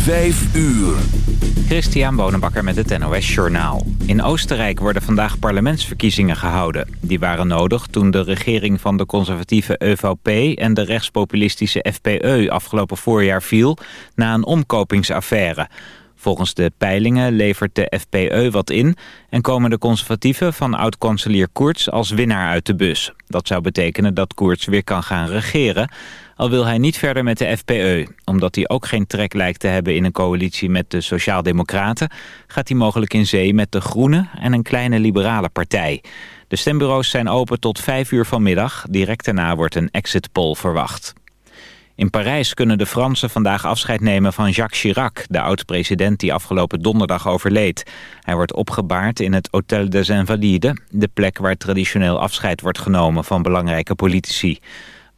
Vijf uur. Christian Bonenbakker met het NOS Journaal. In Oostenrijk worden vandaag parlementsverkiezingen gehouden. Die waren nodig toen de regering van de conservatieve EVP... en de rechtspopulistische FPE afgelopen voorjaar viel... na een omkopingsaffaire. Volgens de peilingen levert de FPE wat in... en komen de conservatieven van oud-kanselier Koerts als winnaar uit de bus. Dat zou betekenen dat Koerts weer kan gaan regeren... al wil hij niet verder met de FPE. Omdat hij ook geen trek lijkt te hebben in een coalitie met de Sociaaldemocraten... gaat hij mogelijk in zee met de Groenen en een kleine liberale partij. De stembureaus zijn open tot 5 uur vanmiddag. Direct daarna wordt een exit poll verwacht. In Parijs kunnen de Fransen vandaag afscheid nemen van Jacques Chirac... de oud-president die afgelopen donderdag overleed. Hij wordt opgebaard in het Hôtel des Invalides... de plek waar traditioneel afscheid wordt genomen van belangrijke politici.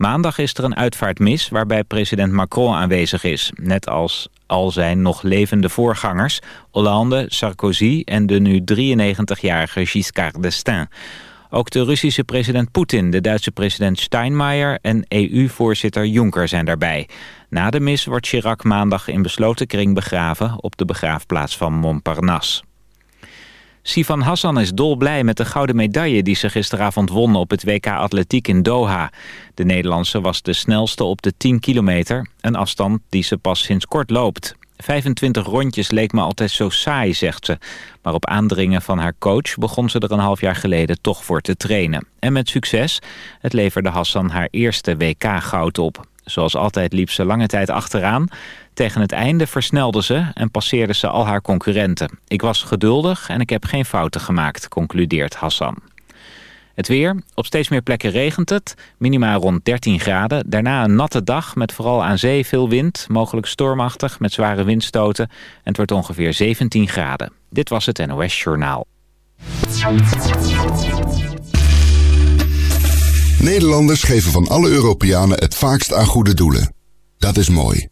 Maandag is er een uitvaartmis waarbij president Macron aanwezig is. Net als al zijn nog levende voorgangers... Hollande, Sarkozy en de nu 93-jarige Giscard d'Estaing... Ook de Russische president Poetin, de Duitse president Steinmeier en EU-voorzitter Juncker zijn daarbij. Na de mis wordt Chirac maandag in besloten kring begraven op de begraafplaats van Montparnasse. Sivan Hassan is dolblij met de gouden medaille die ze gisteravond won op het WK Atletiek in Doha. De Nederlandse was de snelste op de 10 kilometer, een afstand die ze pas sinds kort loopt. 25 rondjes leek me altijd zo saai, zegt ze. Maar op aandringen van haar coach begon ze er een half jaar geleden toch voor te trainen. En met succes. Het leverde Hassan haar eerste WK-goud op. Zoals altijd liep ze lange tijd achteraan. Tegen het einde versnelde ze en passeerde ze al haar concurrenten. Ik was geduldig en ik heb geen fouten gemaakt, concludeert Hassan. Het weer. Op steeds meer plekken regent het. Minima rond 13 graden. Daarna een natte dag met vooral aan zee veel wind. Mogelijk stormachtig met zware windstoten. En het wordt ongeveer 17 graden. Dit was het NOS Journaal. Nederlanders geven van alle Europeanen het vaakst aan goede doelen. Dat is mooi.